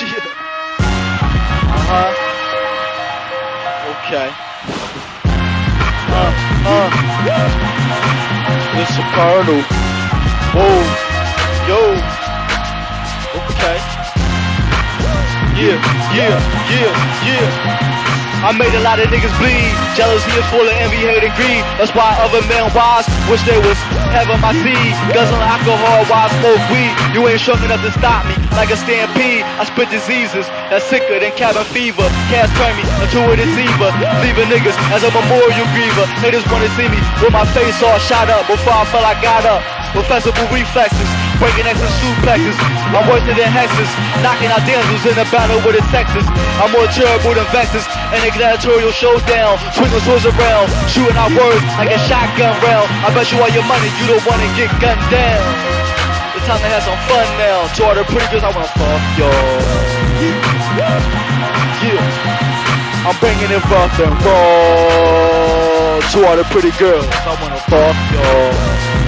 Shit. Uh huh. Okay. Uh, uh. It's a carnal. Whoa. Yo. Okay. Yeah, yeah, yeah, yeah. I made a lot of niggas bleed. Jealousy is full of envy, hate, and greed. That's why other men wise wish they was having my seed. Guzzling alcohol while I smoke weed. You ain't strong enough to stop me like a stampede. I spit diseases that's sicker than cabin fever. Cats turn me into a deceiver. Leaving niggas as a memorial griever. Haters wanna see me with my face all shot up before I felt I got up. Professable reflexes, breaking extra suplexes. I'm worse than hexes, knocking out damsels in a battle with the sexes. I'm more terrible than vexes in a gladiatorial showdown. Swinging swords around, shooting out words like a shotgun round. I bet you all your money, you don't wanna get gunned down. It's time to have some fun now. To all the pretty girls, I wanna fuck y'all. Yeah, I'm bringing it rough and raw. To all the pretty girls, I wanna fuck y'all.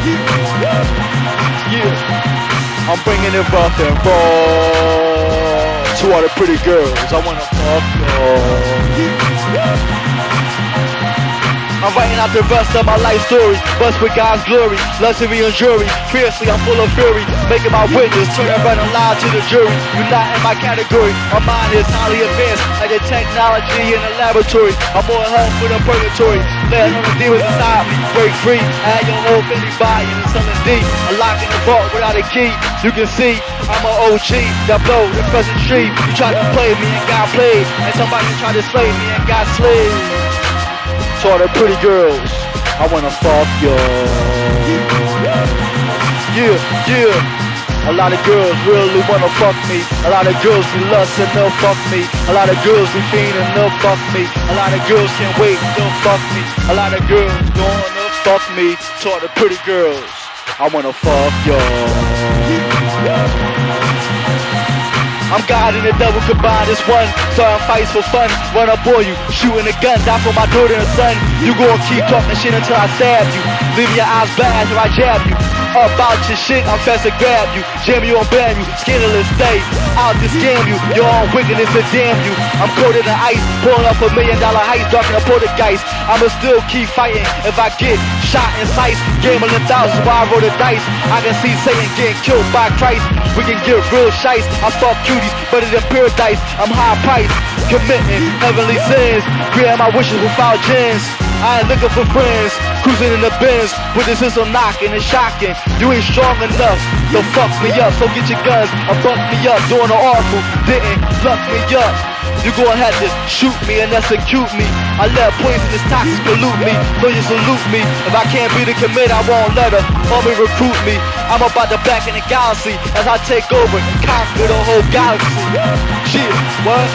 Yeah, I'm bringing it rough and raw to all the pretty girls. I wanna fuck y'all. I'm writing out the rest of my life story. Bust with God's glory, luxury and jury. Fiercely, I'm full of fury. Making my witness turn and lie to the jury. You're not in my category. My mind is highly advanced, like the technology in the laboratory. I'm more helpful than purgatory. All the demons inside me break free. Add your whole Billy body into something deep. I lock in the vault without a key. You can see I'm an OG that blow the present street. You tried to play me and got played, and somebody tried to slay me and got slayed to all the pretty girls. I wanna fuck y'all. Yeah, yeah. A lot of girls really wanna fuck me. A lot of girls be lustin', they'll fuck me. A lot of girls be fiending, they'll fuck me. A lot of girls can't wait, they'll fuck me. A lot of girls gonna fuck me. To all the pretty girls, I wanna fuck y'all. I'm God and the devil combined as one. Starting fights for fun, run up on you, shooting a gun, die for my daughter and son. You gon' keep talking shit until I stab you. Leave your eyes black after I jab you. About your shit, I'm fast to grab you, jam you and bam you, scandalous out to scam you. Your own wickedness to damn you. I'm colder than ice, pulling up a million dollar heist, darking a poltergeist. I'ma still keep fighting if I get shot in sights, gambling thousands while I roll the dice. I can see Satan getting killed by Christ. We can get real shites. I fuck cuties, better than paradise. I'm high priced, committing heavenly sins. Grant my wishes without gins. I ain't looking for friends, cruising in the Benz with the system knocking and shocking. You ain't strong enough to fuck me up, so get your guns and bump me up. Doing the awful, didn't luck me up. You gon' have to shoot me and execute me. I let poisonous toxins pollute me, so you salute me. If I can't be the commit, I won't let her. Homie recruit me. I'm about to back in the galaxy as I take over conquer the whole galaxy. Shit, what?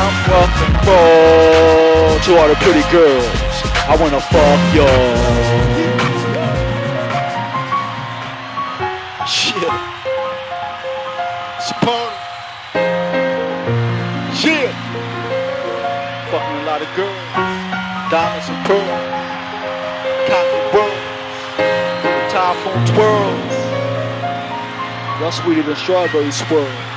I'm fucking full to all the pretty girls. I wanna fuck y'all. Shit. Support. Shit. Fucking a lot of girls. Diamonds and pearls. Cotton world. Typhoon twirls. Y'all sweeter than strawberry swirls.